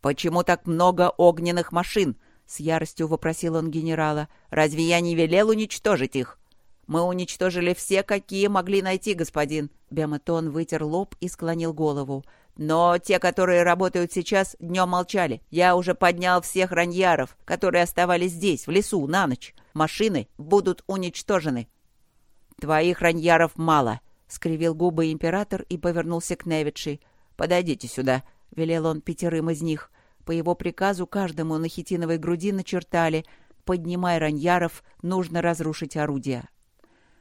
«Почему так много огненных машин?» — с яростью вопросил он генерала. «Разве я не велел уничтожить их?» «Мы уничтожили все, какие могли найти, господин». Бематон вытер лоб и склонил голову. «Но те, которые работают сейчас, днем молчали. Я уже поднял всех раньяров, которые оставались здесь, в лесу, на ночь. Машины будут уничтожены». «Твоих раньяров мало», — скривил губы император и повернулся к Невичи. «Подойдите сюда», — велел он пятерым из них. По его приказу каждому на хитиновой груди начертали «Поднимай раньяров, нужно разрушить орудия».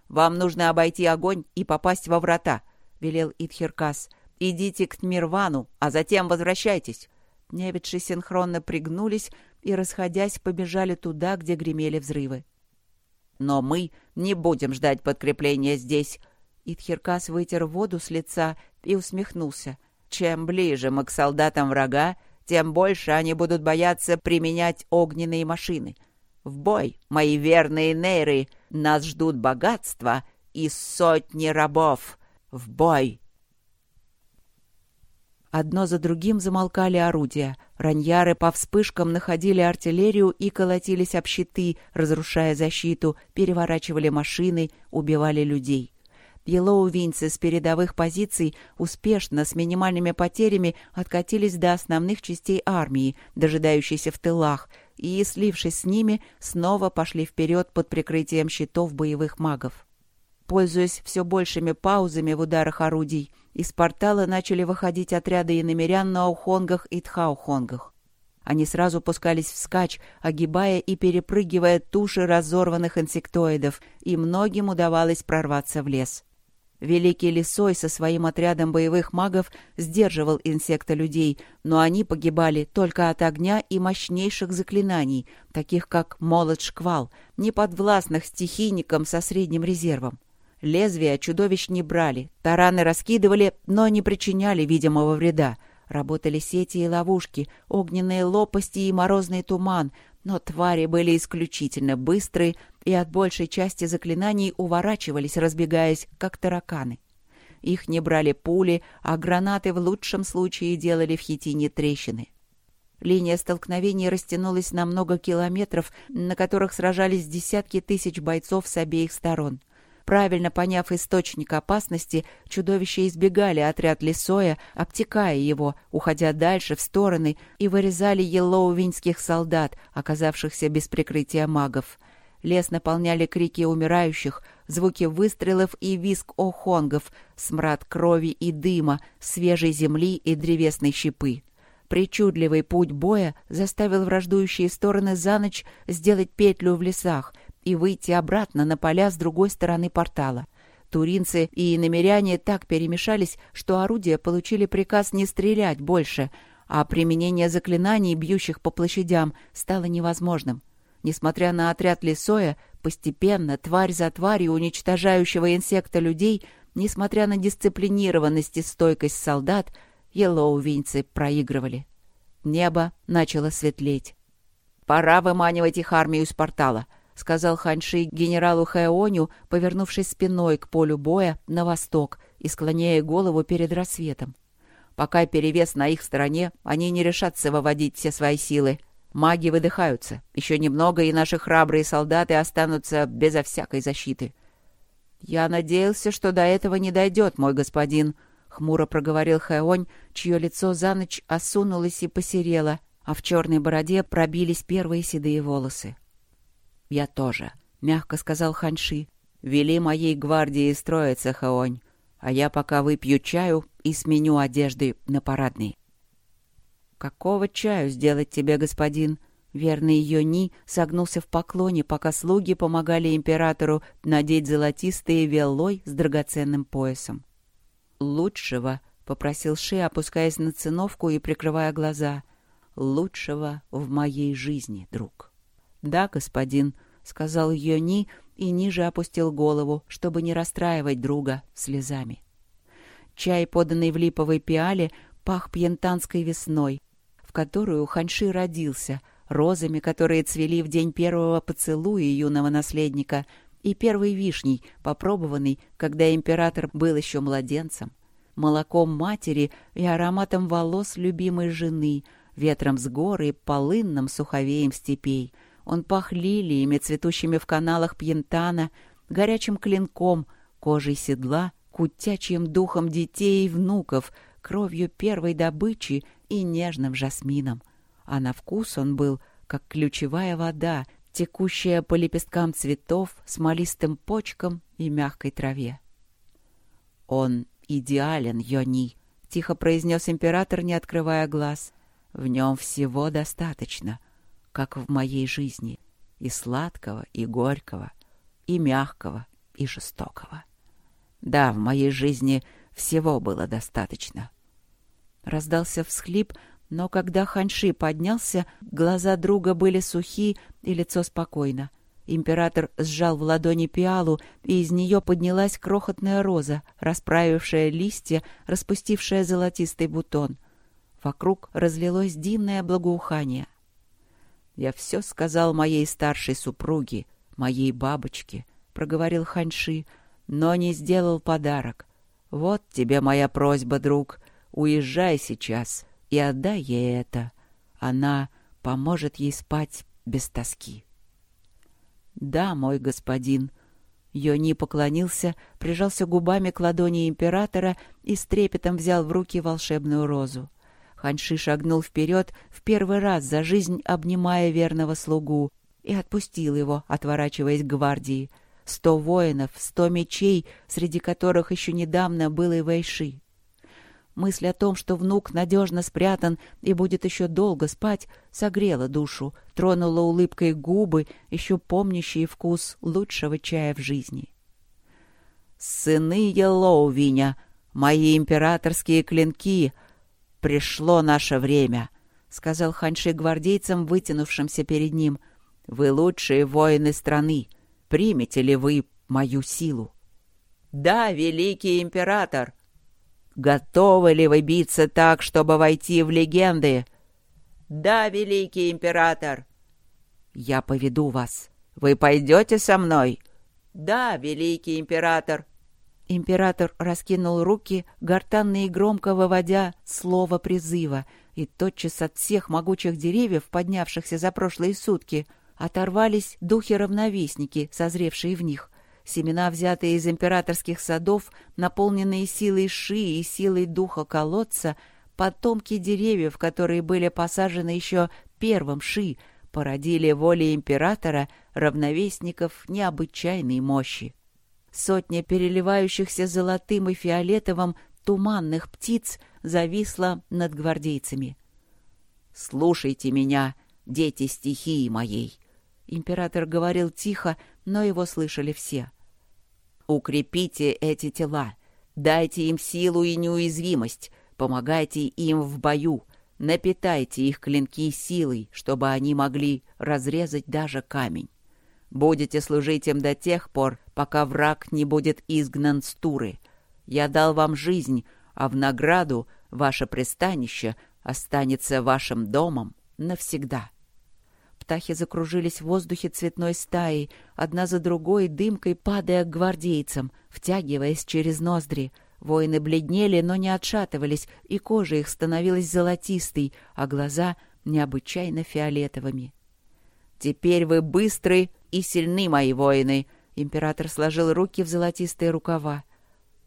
«Вам нужно обойти огонь и попасть во врата», — велел Итхиркас. «Идите к Тмирвану, а затем возвращайтесь». Невидши синхронно пригнулись и, расходясь, побежали туда, где гремели взрывы. «Но мы не будем ждать подкрепления здесь». Итхиркас вытер воду с лица и усмехнулся. «Чем ближе мы к солдатам врага, тем больше они будут бояться применять огненные машины. В бой, мои верные нейры, нас ждут богатства и сотни рабов. В бой!» Одно за другим замолкали орудия. Раньяры по вспышкам находили артиллерию и колотились об щиты, разрушая защиту, переворачивали машины, убивали людей. Елоувинцы с передовых позиций успешно, с минимальными потерями, откатились до основных частей армии, дожидающейся в тылах, и, слившись с ними, снова пошли вперед под прикрытием щитов боевых магов. Пользуясь все большими паузами в ударах орудий, из портала начали выходить отряды иномерян на Аухонгах и Тхаухонгах. Они сразу пускались вскачь, огибая и перепрыгивая туши разорванных инсектоидов, и многим удавалось прорваться в лес. Великий Лисой со своим отрядом боевых магов сдерживал инсекта людей, но они погибали только от огня и мощнейших заклинаний, таких как молот-шквал, неподвластных стихийникам со средним резервом. Лезвия чудовищ не брали, тараны раскидывали, но не причиняли видимого вреда. Работали сети и ловушки, огненные лопасти и морозный туман, но твари были исключительно быстрые и от большей части заклинаний уворачивались, разбегаясь, как тараканы. их не брали пули, а гранаты в лучшем случае делали в хитине трещины. Линия столкновений растянулась на много километров, на которых сражались десятки тысяч бойцов с обеих сторон. Правильно поняв источник опасности, чудовища избегали отряд Лисоя, обтекая его, уходя дальше в стороны, и вырезали елоувинских солдат, оказавшихся без прикрытия магов. Лес наполняли крики умирающих, звуки выстрелов и визг охонгов, смрад крови и дыма, свежей земли и древесной щепы. Причудливый путь боя заставил враждующие стороны за ночь сделать петлю в лесах и выйти обратно на поля с другой стороны портала. Туринцы и иномеряне так перемешались, что орудия получили приказ не стрелять больше, а применение заклинаний, бьющих по площадям, стало невозможным. Несмотря на отряд Лисоя, постепенно, тварь за тварью уничтожающего инсекта людей, несмотря на дисциплинированность и стойкость солдат, Елоувинцы проигрывали. Небо начало светлеть. «Пора выманивать их армию из портала», — сказал Ханьши генералу Хэоню, повернувшись спиной к полю боя на восток и склоняя голову перед рассветом. «Пока перевес на их стороне, они не решатся выводить все свои силы. Маги выдыхаются. Еще немного, и наши храбрые солдаты останутся безо всякой защиты». «Я надеялся, что до этого не дойдет, мой господин», хмуро проговорил Хэонь, чье лицо за ночь осунулось и посерело, а в черной бороде пробились первые седые волосы. «Я тоже», — мягко сказал Ханьши. «Вели моей гвардии строиться, Хэонь, а я пока выпью чаю и сменю одежды на парадный». «Какого чаю сделать тебе, господин?» Верный Йони согнулся в поклоне, пока слуги помогали императору надеть золотистые веллой с драгоценным поясом лучшего», — попросил Ши, опускаясь на циновку и прикрывая глаза. «Лучшего в моей жизни, друг». «Да, господин», — сказал Йони и ниже опустил голову, чтобы не расстраивать друга слезами. Чай, поданный в липовой пиале, пах пьянтанской весной, которую Ханьши родился, розами, которые цвели в день первого поцелуя юного наследника — и первой вишней, попробованной, когда император был еще младенцем, молоком матери и ароматом волос любимой жены, ветром с горы и полынным суховеем степей. Он пах лилиями, цветущими в каналах Пьентана, горячим клинком, кожей седла, кутячим духом детей и внуков, кровью первой добычи и нежным жасмином. А на вкус он был, как ключевая вода, текущая по лепесткам цветов, смолистым почкам и мягкой траве. «Он идеален, Йони», — тихо произнес император, не открывая глаз. «В нем всего достаточно, как в моей жизни, и сладкого, и горького, и мягкого, и жестокого. Да, в моей жизни всего было достаточно». Раздался всхлип, но когда Ханьши поднялся, глаза друга были сухи и лицо спокойно. Император сжал в ладони пиалу, и из нее поднялась крохотная роза, расправившая листья, распустившая золотистый бутон. Вокруг разлилось дивное благоухание. «Я все сказал моей старшей супруге, моей бабочке», — проговорил Ханьши, — «но не сделал подарок. Вот тебе моя просьба, друг, уезжай сейчас, и отдай ей это. Она поможет ей спать без тоски. «Да, мой господин». Йони поклонился, прижался губами к ладони императора и с трепетом взял в руки волшебную розу. Ханьши шагнул вперед, в первый раз за жизнь обнимая верного слугу, и отпустил его, отворачиваясь к гвардии. Сто воинов, сто мечей, среди которых еще недавно был и Вэйши. Мысль о том, что внук надежно спрятан и будет еще долго спать, согрела душу, тронула улыбкой губы, еще помнящие вкус лучшего чая в жизни. «Сыны Елоувиня, мои императорские клинки, пришло наше время», — сказал Ханьши гвардейцам, вытянувшимся перед ним. «Вы лучшие воины страны. Примете ли вы мою силу?» «Да, великий император!» Готовы ли вы биться так, чтобы войти в легенды? Да, великий император. Я поведу вас. Вы пойдете со мной? Да, великий император. Император раскинул руки, гортанно и громко выводя слово призыва, и тотчас от всех могучих деревьев, поднявшихся за прошлые сутки, оторвались духи-равновесники, созревшие в них. Семена, взятые из императорских садов, наполненные силой ши и силой духа колодца, потомки деревьев, которые были посажены еще первым ши, породили волей императора равновесников необычайной мощи. Сотня переливающихся золотым и фиолетовым туманных птиц зависла над гвардейцами. «Слушайте меня, дети стихии моей!» Император говорил тихо, но его слышали все. «Укрепите эти тела, дайте им силу и неуязвимость, помогайте им в бою, напитайте их клинки силой, чтобы они могли разрезать даже камень. Будете служить им до тех пор, пока враг не будет изгнан с Туры. Я дал вам жизнь, а в награду ваше пристанище останется вашим домом навсегда». Птахи закружились в воздухе цветной стаей, одна за другой дымкой падая к гвардейцам, втягиваясь через ноздри. Воины бледнели, но не отшатывались, и кожа их становилась золотистой, а глаза — необычайно фиолетовыми. «Теперь вы быстры и сильны, мои воины!» Император сложил руки в золотистые рукава.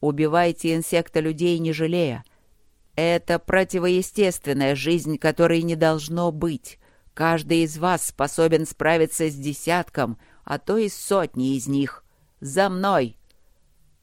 «Убивайте инсекта людей, не жалея. Это противоестественная жизнь, которой не должно быть. Каждый из вас способен справиться с десятком, а то и сотней из них. За мной!»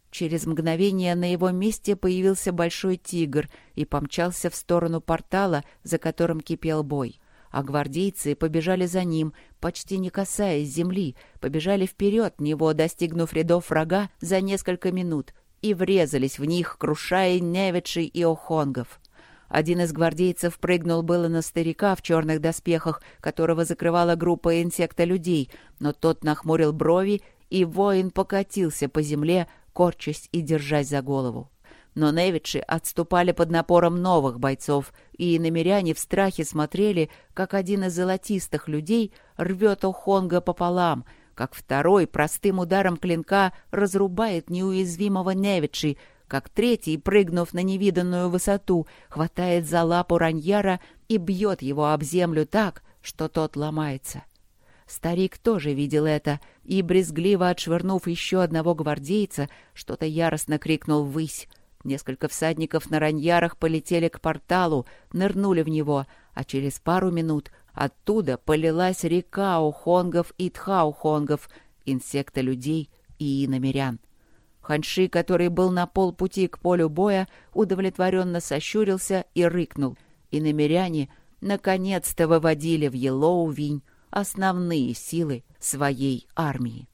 Через мгновение на его месте появился большой тигр и помчался в сторону портала, за которым кипел бой а гвардейцы побежали за ним, почти не касаясь земли, побежали вперед него, достигнув рядов врага за несколько минут, и врезались в них, крушая Невичей и Охонгов. Один из гвардейцев прыгнул было на старика в черных доспехах, которого закрывала группа инсекта людей, но тот нахмурил брови, и воин покатился по земле, корчась и держась за голову. Но Невичи отступали под напором новых бойцов, и намеряне в страхе смотрели, как один из золотистых людей рвет Охонга пополам, как второй простым ударом клинка разрубает неуязвимого Невичи, как третий, прыгнув на невиданную высоту, хватает за лапу раньяра и бьет его об землю так, что тот ломается. Старик тоже видел это и, брезгливо отшвырнув еще одного гвардейца, что-то яростно крикнул ввысь. Несколько всадников на раньярах полетели к порталу, нырнули в него, а через пару минут оттуда полилась река ухонгов и тхаухонгов, инсекта людей и иномерян. Ханши, который был на полпути к полю боя, удовлетворенно сощурился и рыкнул. И намеряне наконец-то выводили в Елоувинь основные силы своей армии.